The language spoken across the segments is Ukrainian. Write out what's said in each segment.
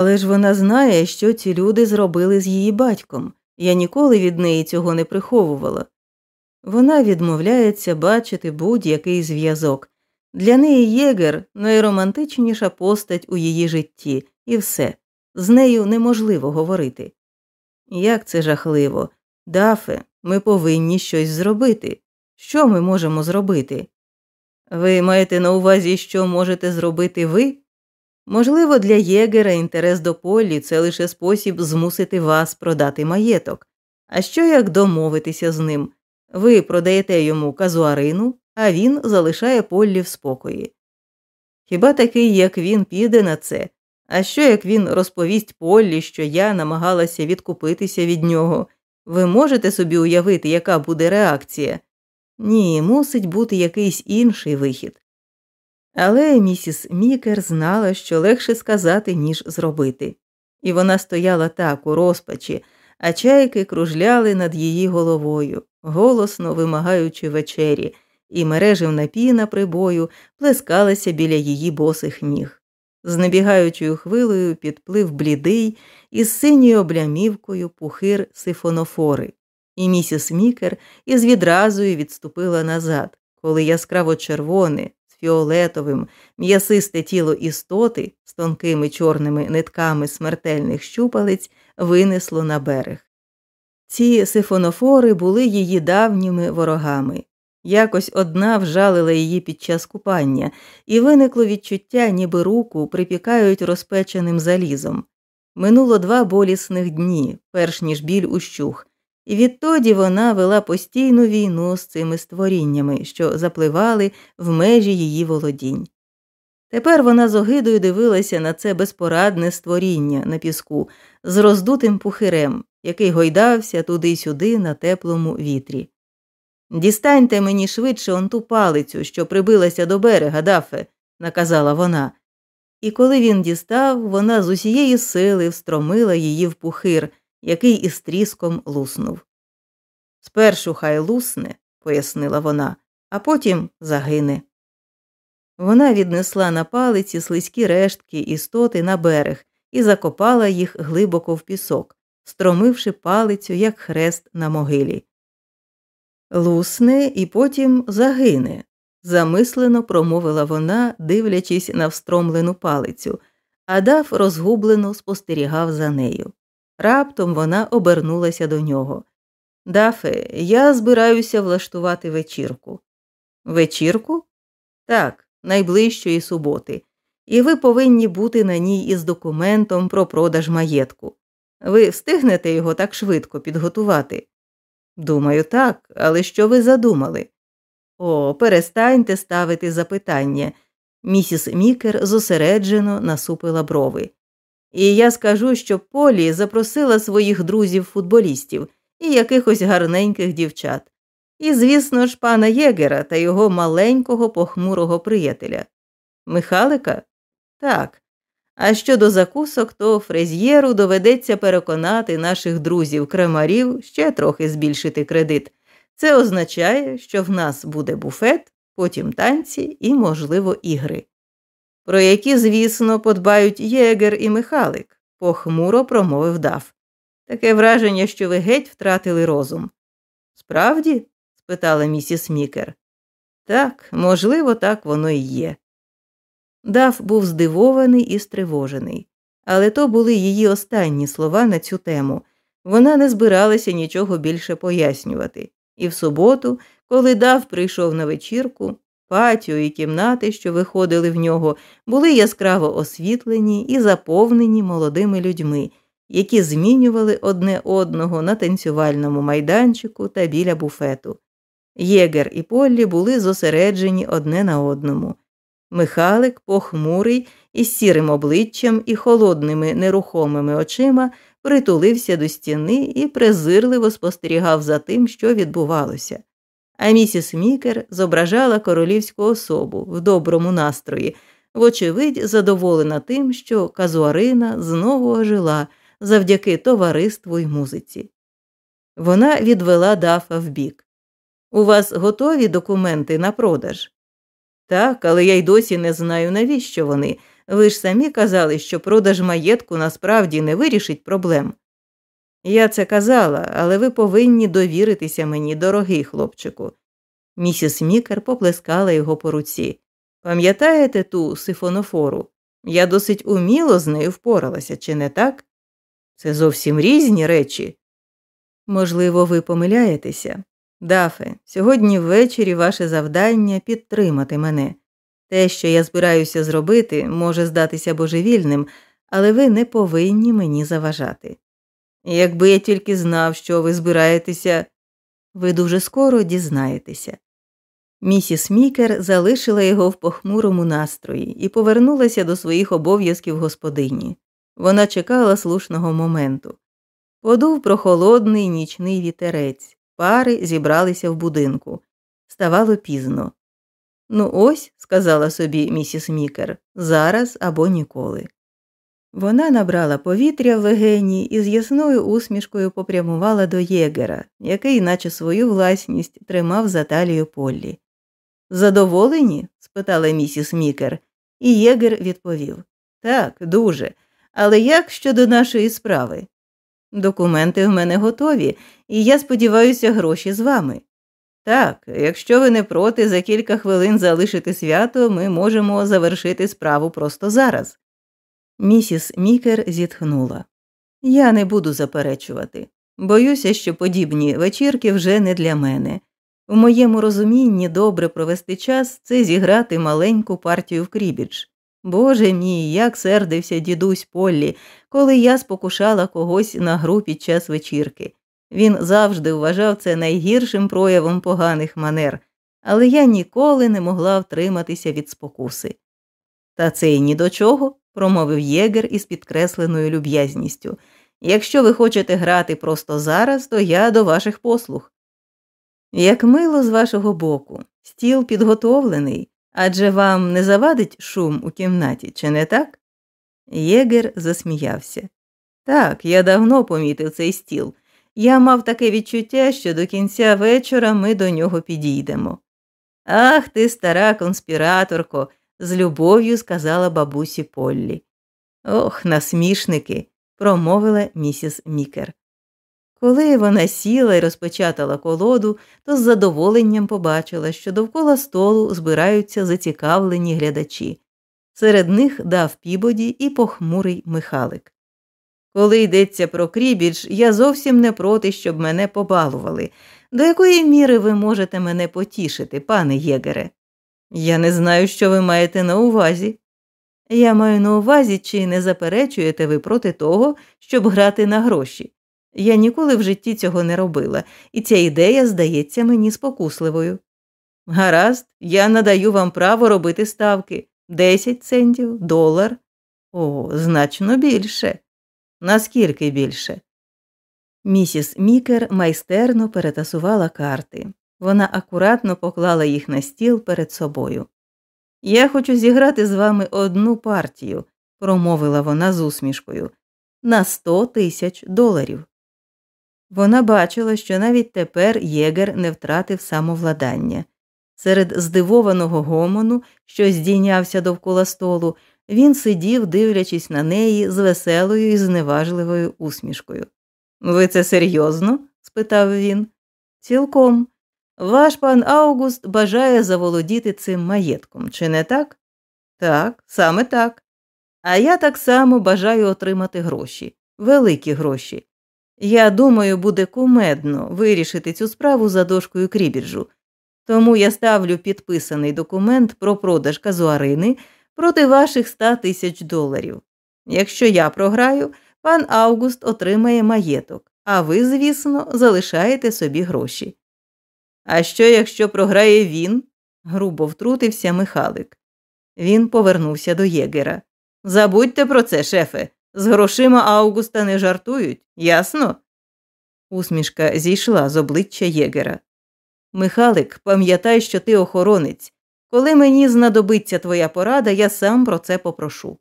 Але ж вона знає, що ці люди зробили з її батьком. Я ніколи від неї цього не приховувала. Вона відмовляється бачити будь-який зв'язок. Для неї Єгер найромантичніша постать у її житті, і все. З нею неможливо говорити. Як це жахливо. Дафе, ми повинні щось зробити. Що ми можемо зробити? Ви маєте на увазі, що можете зробити ви? Можливо, для Єгера інтерес до Полі це лише спосіб змусити вас продати маєток. А що як домовитися з ним? Ви продаєте йому казуарину, а він залишає Поллі в спокої. Хіба такий, як він, піде на це? А що як він розповість Поллі, що я намагалася відкупитися від нього? Ви можете собі уявити, яка буде реакція? Ні, мусить бути якийсь інший вихід. Але місіс Мікер знала, що легше сказати, ніж зробити, і вона стояла так у розпачі, а чайки кружляли над її головою, голосно вимагаючи вечері, і мереживна піна прибою плескалася біля її босих ніг. З набігаючою хвилею підплив блідий із синьою облямівкою пухир сифонофори, і місіс Мікер із відразою відступила назад, коли яскраво червоне, фіолетовим, м'ясисте тіло істоти з тонкими чорними нитками смертельних щупалець винесло на берег. Ці сифонофори були її давніми ворогами. Якось одна вжалила її під час купання, і виникло відчуття, ніби руку припікають розпеченим залізом. Минуло два болісних дні, перш ніж біль ущух, і відтоді вона вела постійну війну з цими створіннями, що запливали в межі її володінь. Тепер вона з огидою дивилася на це безпорадне створіння на піску з роздутим пухирем, який гойдався туди й сюди на теплому вітрі. Дістаньте мені швидше он ту палицю, що прибилася до берега, дафе, наказала вона. І коли він дістав, вона з усієї сили встромила її в пухир, який із тріском луснув. Спершу хай лусне, пояснила вона, а потім загине. Вона віднесла на палиці слизькі рештки істоти на берег і закопала їх глибоко в пісок, стромивши палицю, як хрест на могилі. Лусне і потім загине, замислено промовила вона, дивлячись на встромлену палицю, а дав розгублено спостерігав за нею. Раптом вона обернулася до нього. Дафе, я збираюся влаштувати вечірку. Вечірку? Так, найближчої суботи, і ви повинні бути на ній із документом про продаж маєтку. Ви встигнете його так швидко підготувати? Думаю, так, але що ви задумали? О, перестаньте ставити запитання. Місіс Мікер зосереджено насупила брови. І я скажу, що Полі запросила своїх друзів-футболістів і якихось гарненьких дівчат. І, звісно ж, пана Єгера та його маленького похмурого приятеля. Михалика? Так. А щодо закусок, то фрезьєру доведеться переконати наших друзів кремарів ще трохи збільшити кредит. Це означає, що в нас буде буфет, потім танці і, можливо, ігри. Про які, звісно, подбають Єгер і Михалик, похмуро промовив Дав. Таке враження, що ви геть втратили розум. Справді? спитала місіс Мікер. Так, можливо, так воно і є. Дав був здивований і стривожений, але то були її останні слова на цю тему. Вона не збиралася нічого більше пояснювати, і в суботу, коли Дав прийшов на вечірку, патіо і кімнати, що виходили в нього, були яскраво освітлені і заповнені молодими людьми, які змінювали одне одного на танцювальному майданчику та біля буфету. Єгер і Поллі були зосереджені одне на одному. Михалик, похмурий, із сірим обличчям і холодними нерухомими очима, притулився до стіни і презирливо спостерігав за тим, що відбувалося. А місіс Мікер зображала королівську особу в доброму настрої, вочевидь, задоволена тим, що казуарина знову ожила завдяки товариству й музиці. Вона відвела дафа вбік. У вас готові документи на продаж? Так, але я й досі не знаю, навіщо вони. Ви ж самі казали, що продаж маєтку насправді не вирішить проблем. Я це казала, але ви повинні довіритися мені, дорогий хлопчику. Місіс Мікер поплескала його по руці. Пам'ятаєте ту сифонофору? Я досить уміло з нею впоралася, чи не так? Це зовсім різні речі. Можливо, ви помиляєтеся. Дафе, сьогодні ввечері ваше завдання підтримати мене. Те, що я збираюся зробити, може здатися божевільним, але ви не повинні мені заважати. Якби я тільки знав, що ви збираєтеся, ви дуже скоро дізнаєтеся. Місіс Мікер залишила його в похмурому настрої і повернулася до своїх обов'язків господині. Вона чекала слушного моменту. Подув прохолодний нічний вітерець, пари зібралися в будинку. Ставало пізно. Ну, ось, сказала собі місіс Мікер, зараз або ніколи. Вона набрала повітря в легені і з ясною усмішкою попрямувала до єгера, який, наче свою власність, тримав за талію Поллі. Задоволені? спитала місіс Мікер, і єгер відповів Так, дуже. Але як щодо нашої справи? Документи в мене готові, і я сподіваюся, гроші з вами. Так, якщо ви не проти за кілька хвилин залишити свято, ми можемо завершити справу просто зараз. Місіс Мікер зітхнула. Я не буду заперечувати. Боюся, що подібні вечірки вже не для мене. У моєму розумінні добре провести час це зіграти маленьку партію в крібідж. Боже мій, як сердився дідусь Поллі, коли я спокушала когось на гру під час вечірки. Він завжди вважав це найгіршим проявом поганих манер, але я ніколи не могла втриматися від спокуси. Та це й ні до чого, промовив єгер із підкресленою люб'язністю. Якщо ви хочете грати просто зараз, то я до ваших послуг. Як мило з вашого боку, стіл підготовлений, адже вам не завадить шум у кімнаті, чи не так? Єгер засміявся. Так, я давно помітив цей стіл. Я мав таке відчуття, що до кінця вечора ми до нього підійдемо. Ах ти, стара конспіраторко, з любов'ю сказала бабусі Поллі. Ох, насмішники, промовила місіс Мікер. Коли вона сіла і розпечатала колоду, то з задоволенням побачила, що довкола столу збираються зацікавлені глядачі. Серед них дав пібоді і похмурий Михалик. Коли йдеться про крібідж, я зовсім не проти, щоб мене побалували. До якої міри ви можете мене потішити, пане єгере? Я не знаю, що ви маєте на увазі. Я маю на увазі, чи не заперечуєте ви проти того, щоб грати на гроші. Я ніколи в житті цього не робила, і ця ідея здається мені спокусливою. Гаразд, я надаю вам право робити ставки десять центів, долар. О, значно більше. Наскільки більше? Місіс Мікер майстерно перетасувала карти. Вона акуратно поклала їх на стіл перед собою. Я хочу зіграти з вами одну партію, промовила вона з усмішкою, на сто тисяч доларів. Вона бачила, що навіть тепер єгер не втратив самовладання. Серед здивованого гомону, що здійнявся довкола столу, він сидів, дивлячись на неї з веселою і зневажливою усмішкою. Ви це серйозно? спитав він. Цілком. Ваш пан Аугуст бажає заволодіти цим маєтком, чи не так? Так, саме так. А я так само бажаю отримати гроші, великі гроші. Я думаю, буде кумедно вирішити цю справу за дошкою крібіджу. Тому я ставлю підписаний документ про продаж казуарини проти ваших ста тисяч доларів. Якщо я програю, пан Август отримає маєток, а ви, звісно, залишаєте собі гроші. А що, якщо програє він? грубо втрутився Михалик. Він повернувся до єгера. Забудьте про це, шефе. З грошима Аугуста не жартують, ясно? Усмішка зійшла з обличчя єгера. Михалик, пам'ятай, що ти охоронець. Коли мені знадобиться твоя порада, я сам про це попрошу.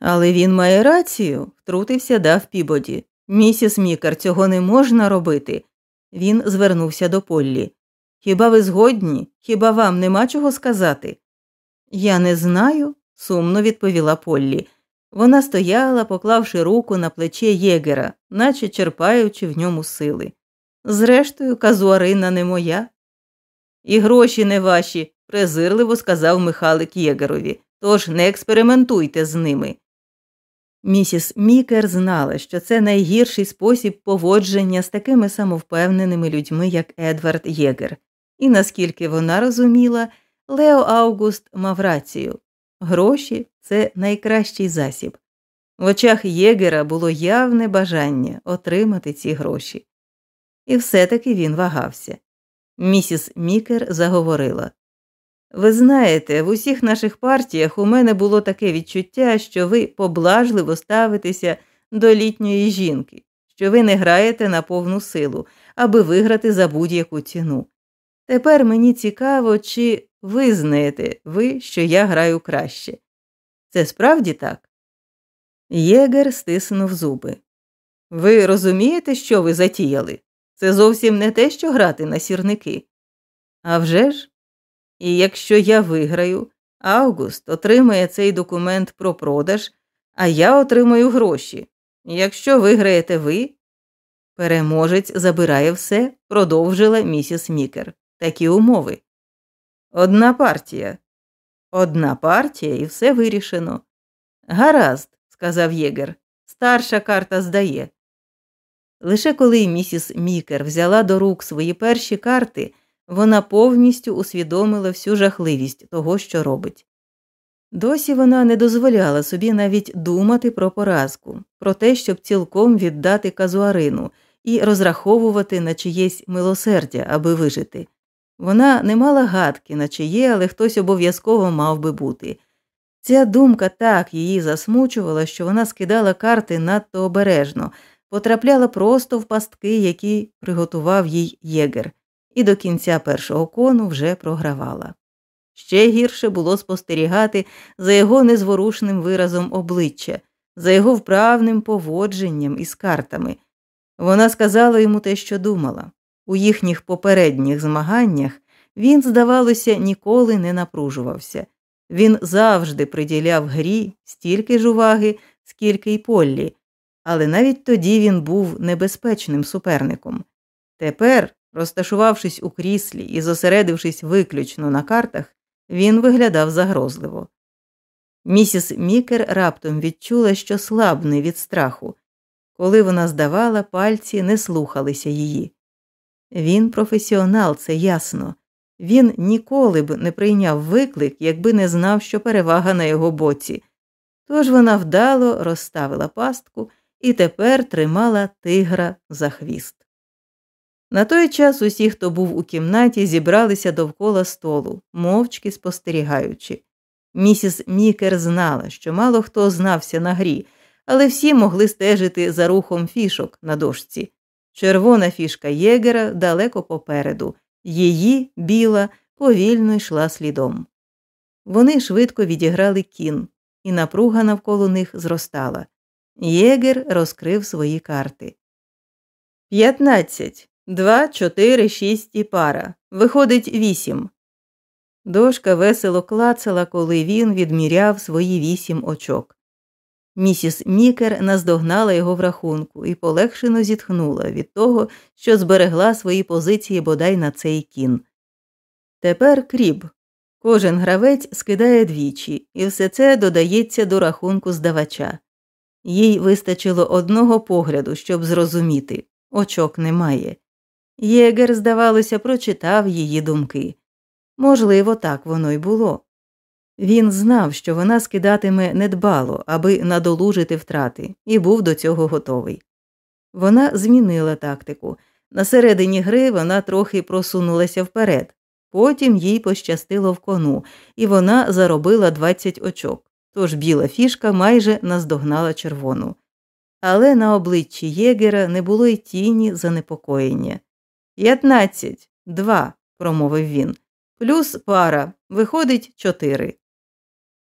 Але він має рацію, втрутився дав пібоді. Місіс Мікар, цього не можна робити. Він звернувся до Поллі. Хіба ви згодні? Хіба вам нема чого сказати? Я не знаю, сумно відповіла Поллі. Вона стояла, поклавши руку на плече єгера, наче черпаючи в ньому сили. Зрештою, казуарина не моя. І гроші не ваші, презирливо сказав Михалик Єгерові, тож не експериментуйте з ними. Місіс Мікер знала, що це найгірший спосіб поводження з такими самовпевненими людьми, як Едвард Єгер, і наскільки вона розуміла, Лео Аугуст мав рацію гроші це найкращий засіб. В очах Єгера було явне бажання отримати ці гроші. І все таки він вагався. Місіс Мікер заговорила ви знаєте, в усіх наших партіях у мене було таке відчуття, що ви поблажливо ставитеся до літньої жінки, що ви не граєте на повну силу, аби виграти за будь-яку ціну. Тепер мені цікаво, чи визнаєте ви, що я граю краще. Це справді так? Єгер стиснув зуби. Ви розумієте, що ви затіяли? Це зовсім не те, що грати на сірники. А вже ж, і якщо я виграю, Август отримає цей документ про продаж, а я отримаю гроші. Якщо виграєте ви, переможець забирає все, продовжила місіс Мікер. Такі умови. Одна партія. Одна партія і все вирішено. Гаразд, сказав Єгер. Старша карта здає. Лише коли місіс Мікер взяла до рук свої перші карти, вона повністю усвідомила всю жахливість того, що робить. Досі вона не дозволяла собі навіть думати про поразку, про те, щоб цілком віддати казуарину і розраховувати на чиєсь милосердя, аби вижити. Вона не мала гадки, на чиє, але хтось обов'язково мав би бути. Ця думка так її засмучувала, що вона скидала карти надто обережно, потрапляла просто в пастки, які приготував їй єгер і до кінця першого кону вже програвала. Ще гірше було спостерігати за його незворушним виразом обличчя, за його вправним поводженням із картами. Вона сказала йому те, що думала. У їхніх попередніх змаганнях він, здавалося, ніколи не напружувався. Він завжди приділяв грі стільки ж уваги, скільки й Поллі, але навіть тоді він був небезпечним суперником. Тепер Розташувавшись у кріслі і зосередившись виключно на картах, він виглядав загрозливо. Місіс Мікер раптом відчула, що слабне від страху. Коли вона здавала, пальці не слухалися її. Він професіонал, це ясно. Він ніколи б не прийняв виклик, якби не знав, що перевага на його боці. Тож вона вдало розставила пастку і тепер тримала тигра за хвіст. На той час усі, хто був у кімнаті, зібралися довкола столу, мовчки спостерігаючи. Місіс Мікер знала, що мало хто знався на грі, але всі могли стежити за рухом фішок на дошці. Червона фішка єгера далеко попереду, її, біла, повільно йшла слідом. Вони швидко відіграли кін, і напруга навколо них зростала. Єгер розкрив свої карти. П'ятнадцять. Два, чотири, шість і пара. Виходить вісім. Дошка весело клацала, коли він відміряв свої вісім очок. Місіс Мікер наздогнала його в рахунку і полегшено зітхнула від того, що зберегла свої позиції бодай на цей кін. Тепер кріб. Кожен гравець скидає двічі, і все це додається до рахунку здавача. Їй вистачило одного погляду, щоб зрозуміти очок немає. Єгер, здавалося, прочитав її думки. Можливо, так воно й було. Він знав, що вона скидатиме недбало, аби надолужити втрати, і був до цього готовий. Вона змінила тактику. На середині гри вона трохи просунулася вперед, потім їй пощастило в кону, і вона заробила 20 очок, тож біла фішка майже наздогнала червону. Але на обличчі Єгера не було й тіні занепокоєння. П'ятнадцять, два, промовив він, плюс пара, виходить чотири.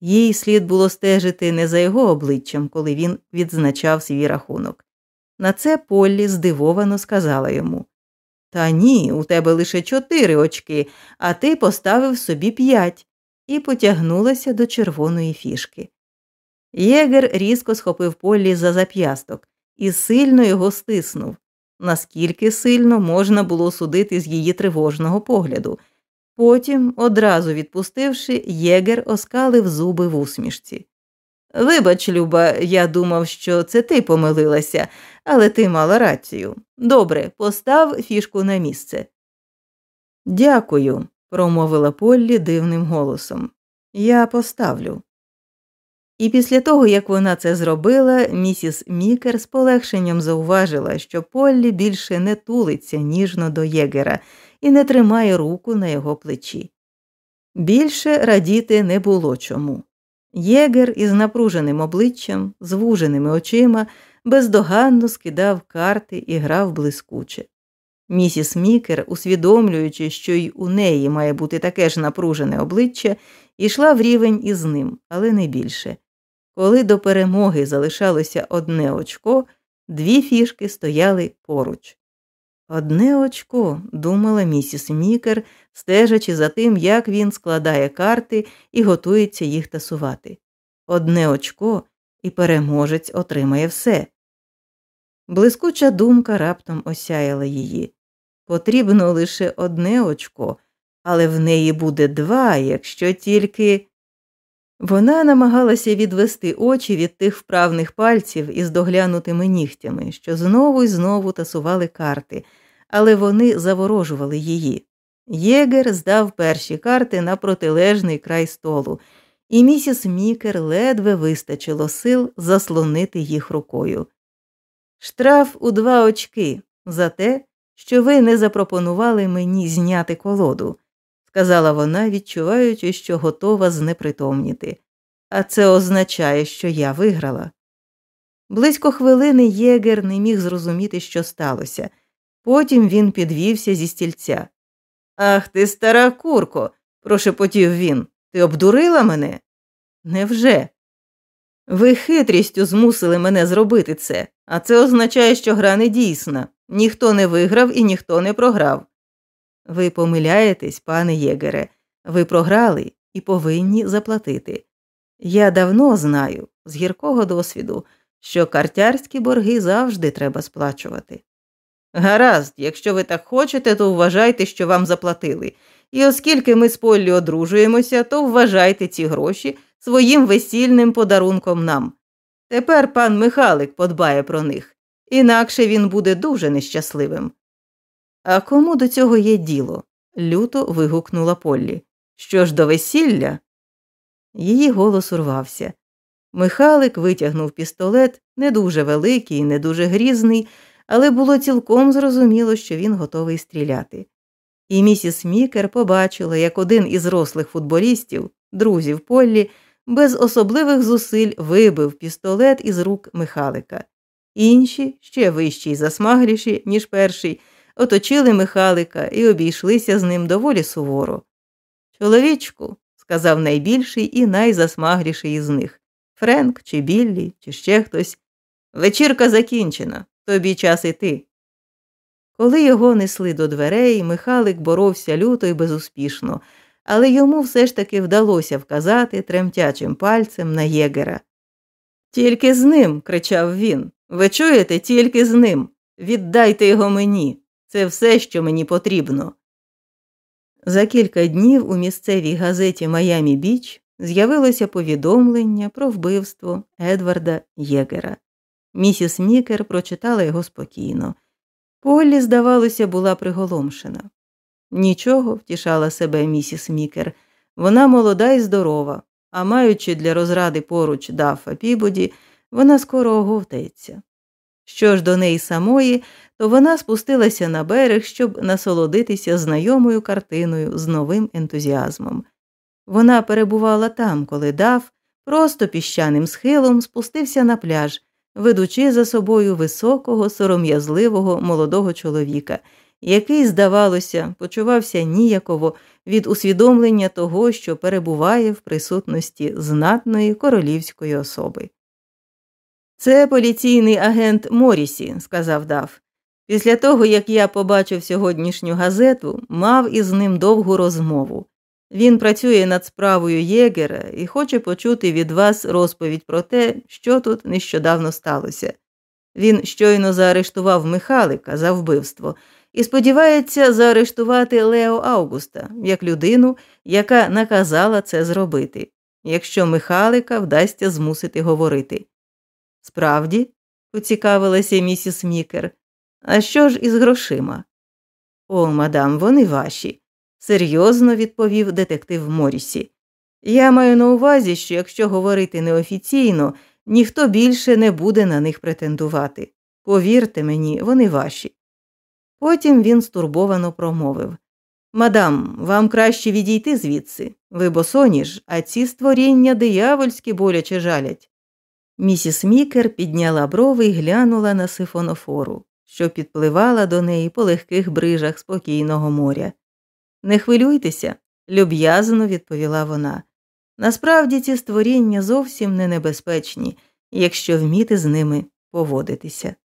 Їй слід було стежити не за його обличчям, коли він відзначав свій рахунок. На це Поллі здивовано сказала йому Та ні, у тебе лише чотири очки, а ти поставив собі п'ять. і потягнулася до червоної фішки. Єгер різко схопив Поллі за зап'ясток і сильно його стиснув, наскільки сильно можна було судити з її тривожного погляду. Потім, одразу відпустивши, Єгер оскалив зуби в усмішці. Вибач, Люба, я думав, що це ти помилилася, але ти мала рацію. Добре, постав фішку на місце. Дякую, промовила Поллі дивним голосом. Я поставлю. І після того, як вона це зробила, місіс Мікер з полегшенням зауважила, що Поллі більше не тулиться ніжно до Єгера і не тримає руку на його плечі. Більше радіти не було чому. Єгер із напруженим обличчям, звуженими очима, бездоганно скидав карти і грав блискуче. Місіс Мікер, усвідомлюючи, що й у неї має бути таке ж напружене обличчя, йшла в рівень із ним, але не більше. Коли до перемоги залишалося одне очко, дві фішки стояли поруч. Одне очко, думала місіс Мікер, стежачи за тим, як він складає карти і готується їх тасувати. Одне очко, і переможець отримає все. Блискуча думка раптом осяяла її. Потрібно лише одне очко, але в неї буде два, якщо тільки. Вона намагалася відвести очі від тих вправних пальців із доглянутими нігтями, що знову й знову тасували карти, але вони заворожували її. Єгер здав перші карти на протилежний край столу, і місіс Мікер ледве вистачило сил заслонити їх рукою. Штраф у два очки за те, що ви не запропонували мені зняти колоду сказала вона, відчуваючи, що готова знепритомніти. А це означає, що я виграла. Близько хвилини Єгер не міг зрозуміти, що сталося. Потім він підвівся зі стільця. Ах ти, стара курко, прошепотів він. Ти обдурила мене? Невже? Ви хитрістю змусили мене зробити це, а це означає, що гра не дійсна. Ніхто не виграв і ніхто не програв. Ви помиляєтесь, пане Єгере, ви програли і повинні заплатити. Я давно знаю, з гіркого досвіду, що картярські борги завжди треба сплачувати. Гаразд, якщо ви так хочете, то вважайте, що вам заплатили, і оскільки ми з Поллі одружуємося, то вважайте ці гроші своїм весільним подарунком нам. Тепер пан Михалик подбає про них, інакше він буде дуже нещасливим. А кому до цього є діло? люто вигукнула Поллі. Що ж до весілля? Її голос урвався. Михалик витягнув пістолет, не дуже великий, не дуже грізний, але було цілком зрозуміло, що він готовий стріляти. І місіс Мікер побачила, як один із рослих футболістів, друзів Поллі, без особливих зусиль вибив пістолет із рук Михалика. Інші, ще вищі й засмагліші, ніж перший, оточили Михалика і обійшлися з ним доволі суворо. Чоловічку, сказав найбільший і найзасмагріший із них Френк чи Біллі, чи ще хтось. Вечірка закінчена, тобі час іти. Коли його несли до дверей, Михалик боровся люто і безуспішно, але йому все ж таки вдалося вказати тремтячим пальцем на єгера. Тільки з ним, кричав він. Ви чуєте, тільки з ним. Віддайте його мені. Це все, що мені потрібно. За кілька днів у місцевій газеті Майамі Біч з'явилося повідомлення про вбивство Едварда Єгера. Місіс Мікер прочитала його спокійно. Поллі, здавалося, була приголомшена. Нічого, втішала себе місіс Мікер. Вона молода і здорова, а маючи для розради поруч Дафа Пібоді, вона скоро оговтається. Що ж до неї самої, то вона спустилася на берег, щоб насолодитися знайомою картиною з новим ентузіазмом. Вона перебувала там, коли дав, просто піщаним схилом спустився на пляж, ведучи за собою високого, сором'язливого молодого чоловіка, який, здавалося, почувався ніяково від усвідомлення того, що перебуває в присутності знатної королівської особи. Це поліційний агент Морісі, сказав Дав. Після того, як я побачив сьогоднішню газету, мав із ним довгу розмову. Він працює над справою Єгера і хоче почути від вас розповідь про те, що тут нещодавно сталося. Він щойно заарештував Михалика за вбивство і сподівається заарештувати Лео Августа як людину, яка наказала це зробити, якщо Михалика вдасться змусити говорити. Справді, поцікавилася місіс Мікер, а що ж із грошима? О, мадам, вони ваші, серйозно відповів детектив Морісі. Я маю на увазі, що якщо говорити неофіційно, ніхто більше не буде на них претендувати. Повірте мені, вони ваші. Потім він стурбовано промовив Мадам, вам краще відійти звідси. Ви босоніж, а ці створіння диявольськи боляче жалять. Місіс Мікер підняла брови і глянула на сифонофору, що підпливала до неї по легких брижах спокійного моря. Не хвилюйтеся, люб'язно відповіла вона. Насправді ці створіння зовсім не небезпечні, якщо вміти з ними поводитися.